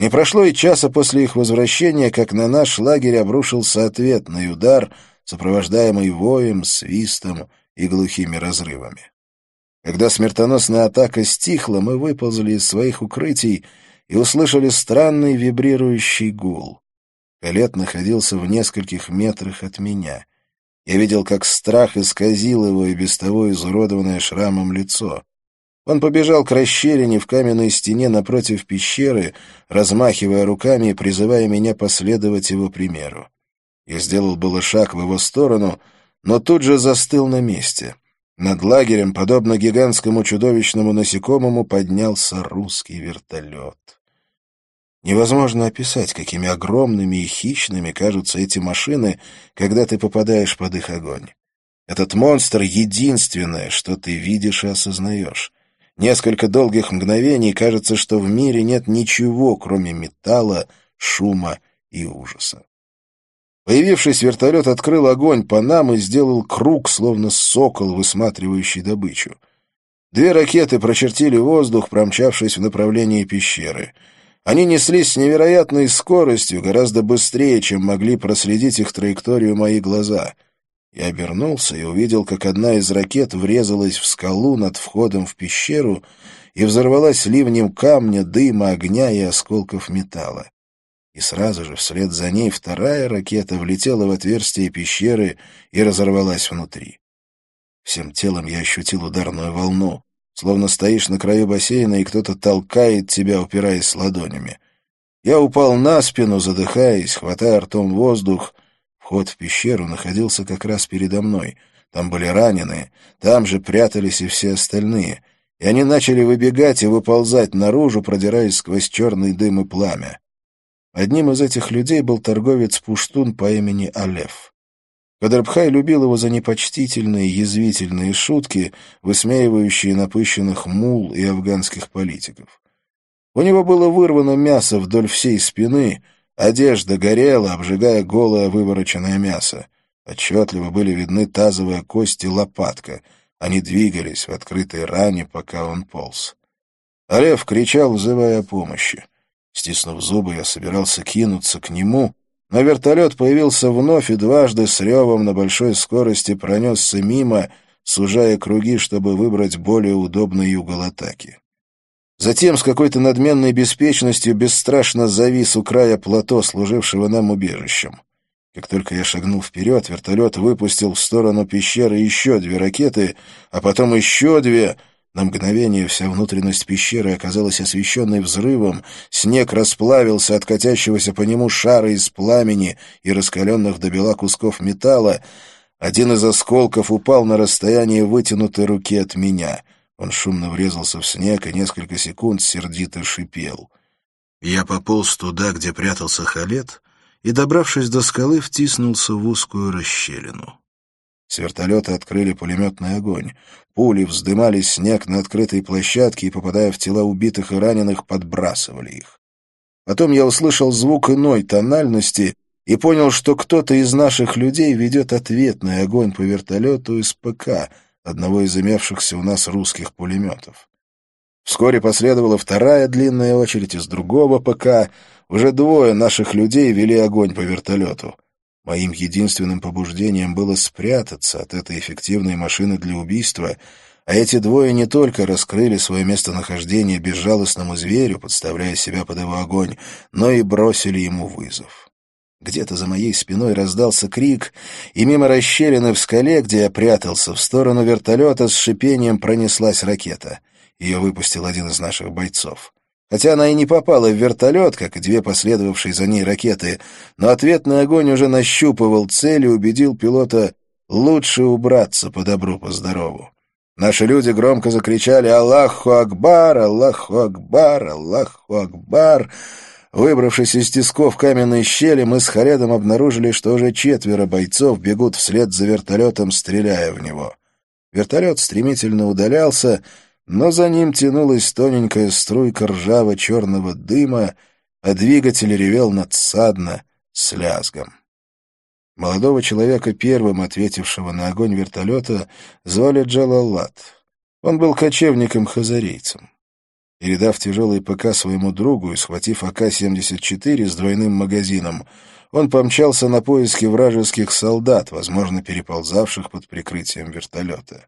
Не прошло и часа после их возвращения, как на наш лагерь обрушился ответный удар, сопровождаемый воем, свистом и глухими разрывами. Когда смертоносная атака стихла, мы выползли из своих укрытий и услышали странный вибрирующий гул. Калет находился в нескольких метрах от меня. Я видел, как страх исказил его и без того изуродованное шрамом лицо. Он побежал к расщелине в каменной стене напротив пещеры, размахивая руками и призывая меня последовать его примеру. Я сделал было шаг в его сторону, но тут же застыл на месте. Над лагерем, подобно гигантскому чудовищному насекомому, поднялся русский вертолет. Невозможно описать, какими огромными и хищными кажутся эти машины, когда ты попадаешь под их огонь. Этот монстр — единственное, что ты видишь и осознаешь. Несколько долгих мгновений кажется, что в мире нет ничего, кроме металла, шума и ужаса. Появившись, вертолет открыл огонь по нам и сделал круг, словно сокол, высматривающий добычу. Две ракеты прочертили воздух, промчавшись в направлении пещеры — они неслись с невероятной скоростью, гораздо быстрее, чем могли проследить их траекторию мои глаза. Я обернулся и увидел, как одна из ракет врезалась в скалу над входом в пещеру и взорвалась ливнем камня, дыма, огня и осколков металла. И сразу же вслед за ней вторая ракета влетела в отверстие пещеры и разорвалась внутри. Всем телом я ощутил ударную волну словно стоишь на краю бассейна, и кто-то толкает тебя, упираясь ладонями. Я упал на спину, задыхаясь, хватая ртом воздух. Вход в пещеру находился как раз передо мной. Там были раненые, там же прятались и все остальные. И они начали выбегать и выползать наружу, продираясь сквозь черный дым и пламя. Одним из этих людей был торговец-пуштун по имени Алеф. Кадрбхай любил его за непочтительные, язвительные шутки, высмеивающие напыщенных мул и афганских политиков. У него было вырвано мясо вдоль всей спины, одежда горела, обжигая голое вывороченное мясо. Отчетливо были видны тазовая кость и лопатка. Они двигались в открытой ране, пока он полз. А кричал, взывая о помощи. Стиснув зубы, я собирался кинуться к нему, но вертолет появился вновь и дважды с ревом на большой скорости пронесся мимо, сужая круги, чтобы выбрать более удобный угол атаки. Затем с какой-то надменной беспечностью бесстрашно завис у края плато, служившего нам убежищем. Как только я шагнул вперед, вертолет выпустил в сторону пещеры еще две ракеты, а потом еще две. На мгновение вся внутренность пещеры оказалась освещенной взрывом, снег расплавился от катящегося по нему шара из пламени и раскаленных до бела кусков металла. Один из осколков упал на расстояние вытянутой руки от меня — он шумно врезался в снег и несколько секунд сердито шипел. Я пополз туда, где прятался Халет, и, добравшись до скалы, втиснулся в узкую расщелину. С вертолета открыли пулеметный огонь. Пули вздымали снег на открытой площадке и, попадая в тела убитых и раненых, подбрасывали их. Потом я услышал звук иной тональности и понял, что кто-то из наших людей ведет ответный огонь по вертолету из ПК — одного из имевшихся у нас русских пулеметов. Вскоре последовала вторая длинная очередь из другого ПК. Уже двое наших людей вели огонь по вертолету. Моим единственным побуждением было спрятаться от этой эффективной машины для убийства, а эти двое не только раскрыли свое местонахождение безжалостному зверю, подставляя себя под его огонь, но и бросили ему вызов. Где-то за моей спиной раздался крик, и мимо расщелины в скале, где я прятался, в сторону вертолета с шипением пронеслась ракета. Ее выпустил один из наших бойцов. Хотя она и не попала в вертолет, как и две последовавшие за ней ракеты, но ответный огонь уже нащупывал цель и убедил пилота лучше убраться по добру, по здорову. Наши люди громко закричали «Аллаху Акбар! Аллаху Акбар! Аллаху Акбар!» Выбравшись из тисков каменной щели, мы с Харедом обнаружили, что уже четверо бойцов бегут вслед за вертолетом, стреляя в него. Вертолет стремительно удалялся, но за ним тянулась тоненькая струйка ржаво-черного дыма, а двигатель ревел надсадно, с лязгом. Молодого человека, первым ответившего на огонь вертолета, звали Джалалат. Он был кочевником-хазарейцем. Передав тяжелый ПК своему другу и схватив АК-74 с двойным магазином, он помчался на поиски вражеских солдат, возможно, переползавших под прикрытием вертолета.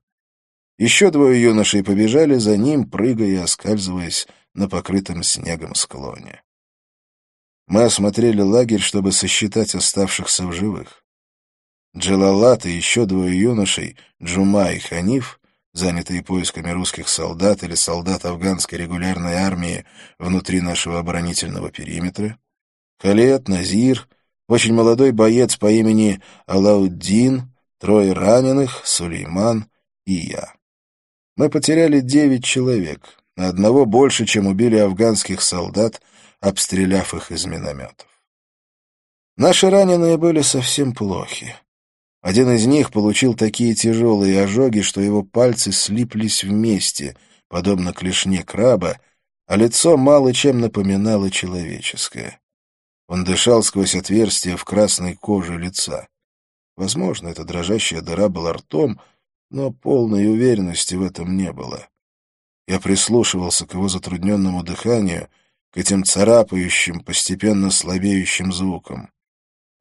Еще двое юношей побежали за ним, прыгая и оскальзываясь на покрытом снегом склоне. Мы осмотрели лагерь, чтобы сосчитать оставшихся в живых. Джалалат и еще двое юношей, Джума и Ханиф, занятые поисками русских солдат или солдат афганской регулярной армии внутри нашего оборонительного периметра, Халет, Назир, очень молодой боец по имени Алауддин, трое раненых, Сулейман и я. Мы потеряли девять человек, на одного больше, чем убили афганских солдат, обстреляв их из минометов. Наши раненые были совсем плохи. Один из них получил такие тяжелые ожоги, что его пальцы слиплись вместе, подобно клешне краба, а лицо мало чем напоминало человеческое. Он дышал сквозь отверстие в красной коже лица. Возможно, эта дрожащая дыра была ртом, но полной уверенности в этом не было. Я прислушивался к его затрудненному дыханию, к этим царапающим, постепенно слабеющим звукам.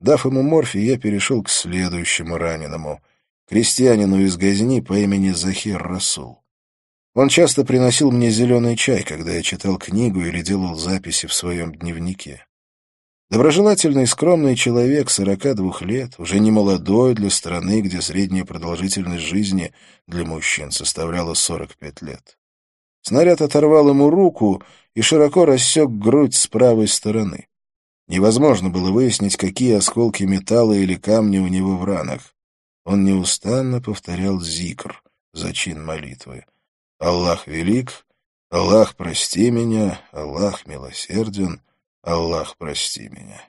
Дав ему морфий, я перешел к следующему раненому, крестьянину из Газни по имени Захир Расул. Он часто приносил мне зеленый чай, когда я читал книгу или делал записи в своем дневнике. Доброжелательный, скромный человек, 42 лет, уже не молодой для страны, где средняя продолжительность жизни для мужчин составляла 45 лет. Снаряд оторвал ему руку и широко рассек грудь с правой стороны. Невозможно было выяснить, какие осколки металла или камня у него в ранах. Он неустанно повторял зикр, зачин молитвы. «Аллах велик, Аллах, прости меня, Аллах милосерден, Аллах, прости меня».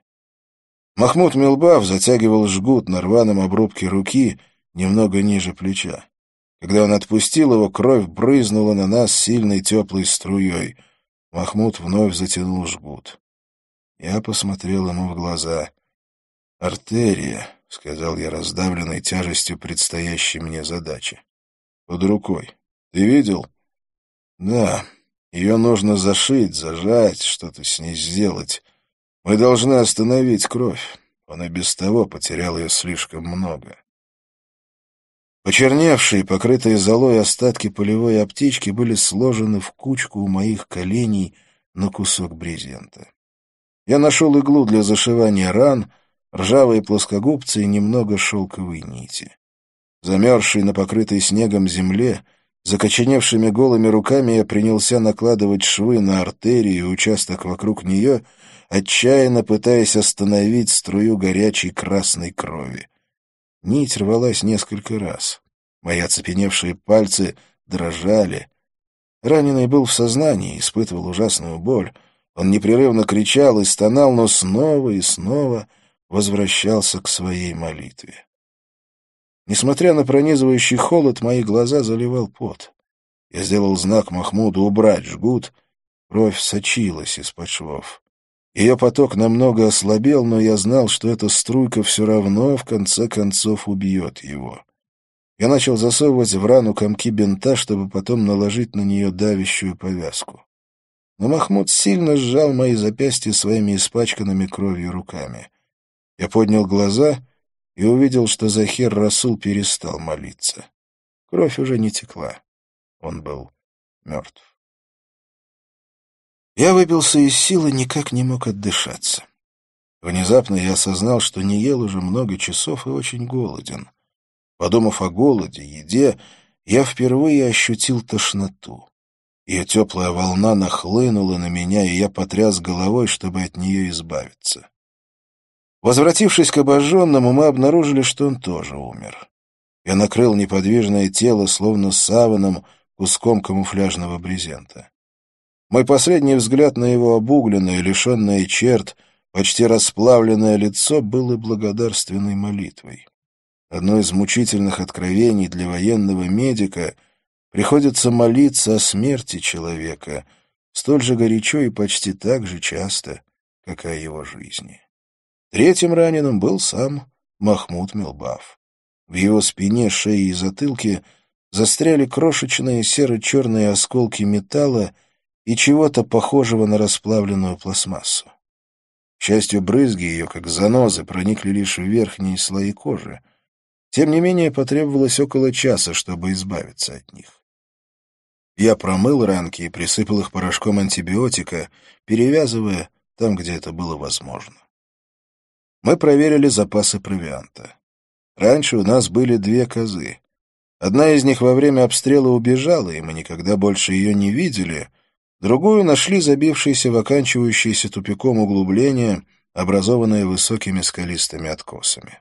Махмуд Милбав затягивал жгут на рваном обрубке руки немного ниже плеча. Когда он отпустил его, кровь брызнула на нас сильной теплой струей. Махмуд вновь затянул жгут. Я посмотрел ему в глаза. «Артерия», — сказал я, раздавленной тяжестью предстоящей мне задачи. под рукой. Ты видел? Да. Ее нужно зашить, зажать, что-то с ней сделать. Мы должны остановить кровь. Он и без того потерял ее слишком много. Почерневшие, покрытые золой остатки полевой аптечки были сложены в кучку у моих коленей на кусок брезента. Я нашел иглу для зашивания ран, ржавые плоскогубцы и немного шелковой нити. Замерзший на покрытой снегом земле, закоченевшими голыми руками я принялся накладывать швы на артерии и участок вокруг нее, отчаянно пытаясь остановить струю горячей красной крови. Нить рвалась несколько раз. Мои оцепеневшие пальцы дрожали. Раненый был в сознании, испытывал ужасную боль. Он непрерывно кричал и стонал, но снова и снова возвращался к своей молитве. Несмотря на пронизывающий холод, мои глаза заливал пот. Я сделал знак Махмуду убрать жгут. Кровь сочилась из-под швов. Ее поток намного ослабел, но я знал, что эта струйка все равно в конце концов убьет его. Я начал засовывать в рану комки бинта, чтобы потом наложить на нее давящую повязку. Но Махмуд сильно сжал мои запястья своими испачканными кровью руками. Я поднял глаза и увидел, что Захир Расул перестал молиться. Кровь уже не текла. Он был мертв. Я выбился из сил и никак не мог отдышаться. Внезапно я осознал, что не ел уже много часов и очень голоден. Подумав о голоде, еде, я впервые ощутил тошноту. Ее теплая волна нахлынула на меня, и я потряс головой, чтобы от нее избавиться. Возвратившись к обожженному, мы обнаружили, что он тоже умер. Я накрыл неподвижное тело, словно саваном, куском камуфляжного брезента. Мой последний взгляд на его обугленное, лишенное черт, почти расплавленное лицо было благодарственной молитвой. Одно из мучительных откровений для военного медика приходится молиться о смерти человека столь же горячо и почти так же часто, как о его жизни. Третьим раненым был сам Махмуд Милбав. В его спине, шее и затылке застряли крошечные серо-черные осколки металла, и чего-то похожего на расплавленную пластмассу. К счастью, брызги ее, как занозы, проникли лишь в верхние слои кожи. Тем не менее, потребовалось около часа, чтобы избавиться от них. Я промыл ранки и присыпал их порошком антибиотика, перевязывая там, где это было возможно. Мы проверили запасы провианта. Раньше у нас были две козы. Одна из них во время обстрела убежала, и мы никогда больше ее не видели — Другую нашли забившиеся в оканчивающееся тупиком углубление, образованное высокими скалистыми откосами.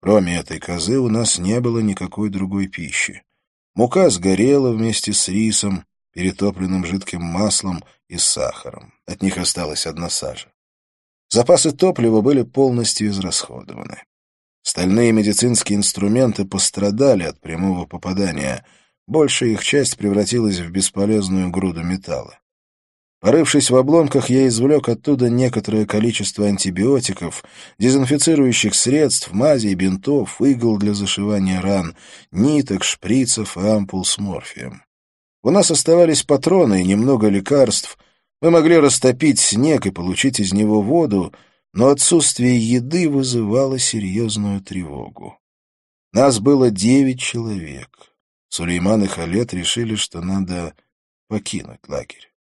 Кроме этой козы у нас не было никакой другой пищи. Мука сгорела вместе с рисом, перетопленным жидким маслом и сахаром. От них осталась одна сажа. Запасы топлива были полностью израсходованы. Стальные медицинские инструменты пострадали от прямого попадания — Большая их часть превратилась в бесполезную груду металла. Порывшись в обломках, я извлек оттуда некоторое количество антибиотиков, дезинфицирующих средств, мазей, бинтов, игл для зашивания ран, ниток, шприцев и ампул с морфием. У нас оставались патроны и немного лекарств. Мы могли растопить снег и получить из него воду, но отсутствие еды вызывало серьезную тревогу. Нас было девять человек. Сулейман и Халет решили, что надо покинуть лагерь.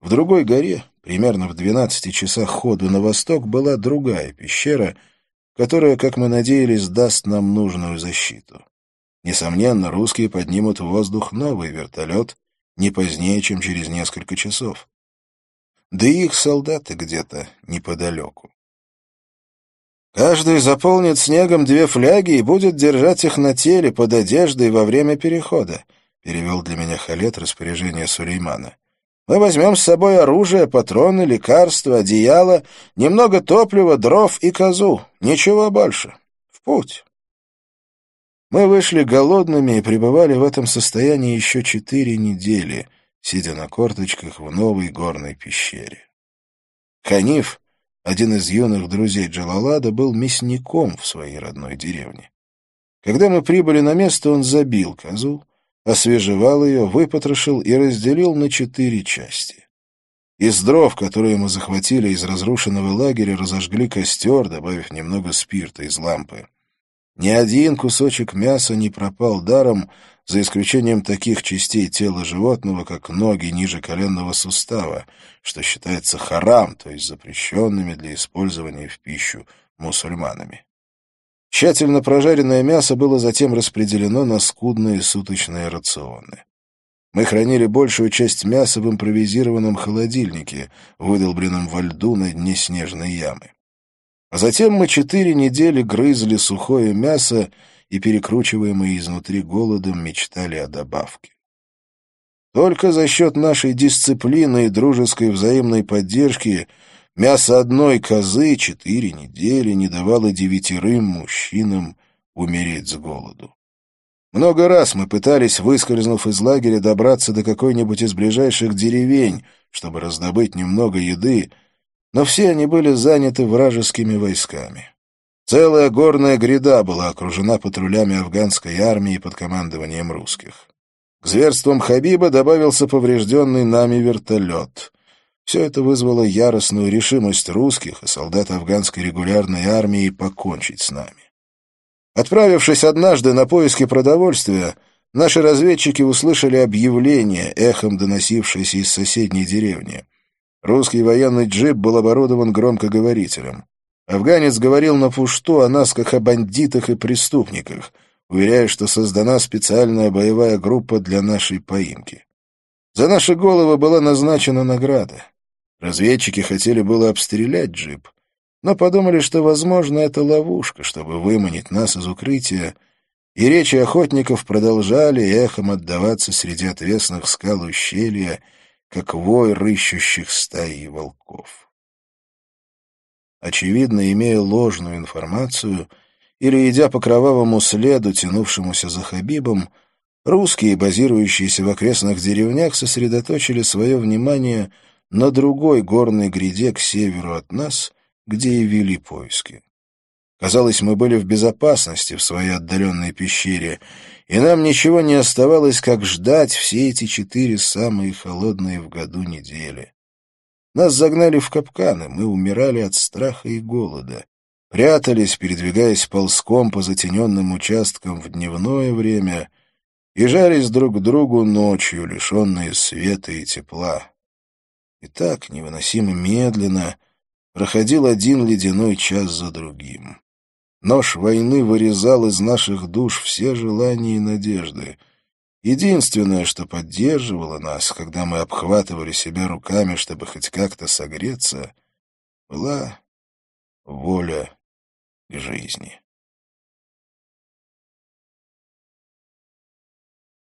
В другой горе, примерно в двенадцати часах ходу на восток, была другая пещера, которая, как мы надеялись, даст нам нужную защиту. Несомненно, русские поднимут в воздух новый вертолет не позднее, чем через несколько часов. Да и их солдаты где-то неподалеку. Каждый заполнит снегом две фляги и будет держать их на теле под одеждой во время перехода, — перевел для меня Халет распоряжение Сулеймана. Мы возьмем с собой оружие, патроны, лекарства, одеяло, немного топлива, дров и козу. Ничего больше. В путь. Мы вышли голодными и пребывали в этом состоянии еще четыре недели, сидя на корточках в новой горной пещере. Ханиф, один из юных друзей Джалалада был мясником в своей родной деревне. Когда мы прибыли на место, он забил козу, освежевал ее, выпотрошил и разделил на четыре части. Из дров, которые мы захватили из разрушенного лагеря, разожгли костер, добавив немного спирта из лампы. Ни один кусочек мяса не пропал даром, за исключением таких частей тела животного, как ноги ниже коленного сустава, что считается харам, то есть запрещенными для использования в пищу мусульманами. Тщательно прожаренное мясо было затем распределено на скудные суточные рационы. Мы хранили большую часть мяса в импровизированном холодильнике, выдолбленном во льду на дне снежной ямы. А затем мы четыре недели грызли сухое мясо и, перекручиваемые изнутри голодом, мечтали о добавке. Только за счет нашей дисциплины и дружеской взаимной поддержки мясо одной козы четыре недели не давало девятерым мужчинам умереть с голоду. Много раз мы пытались, выскользнув из лагеря, добраться до какой-нибудь из ближайших деревень, чтобы раздобыть немного еды, но все они были заняты вражескими войсками. Целая горная гряда была окружена патрулями афганской армии под командованием русских. К зверствам Хабиба добавился поврежденный нами вертолет. Все это вызвало яростную решимость русских и солдат афганской регулярной армии покончить с нами. Отправившись однажды на поиски продовольствия, наши разведчики услышали объявление, эхом доносившееся из соседней деревни. Русский военный джип был оборудован громкоговорителем. Афганец говорил на пушту о нас как о бандитах и преступниках, уверяя, что создана специальная боевая группа для нашей поимки. За наши головы была назначена награда. Разведчики хотели было обстрелять джип, но подумали, что, возможно, это ловушка, чтобы выманить нас из укрытия, и речи охотников продолжали эхом отдаваться среди отвесных скал ущелья, как вой рыщущих стаи волков. Очевидно, имея ложную информацию или идя по кровавому следу, тянувшемуся за Хабибом, русские, базирующиеся в окрестных деревнях, сосредоточили свое внимание на другой горной гряде к северу от нас — где и вели поиски. Казалось, мы были в безопасности в своей отдаленной пещере, и нам ничего не оставалось, как ждать все эти четыре самые холодные в году недели. Нас загнали в капканы, мы умирали от страха и голода, прятались, передвигаясь ползком по затененным участкам в дневное время и жались друг к другу ночью, лишенные света и тепла. И так невыносимо медленно — проходил один ледяной час за другим. Нож войны вырезал из наших душ все желания и надежды. Единственное, что поддерживало нас, когда мы обхватывали себя руками, чтобы хоть как-то согреться, была воля к жизни.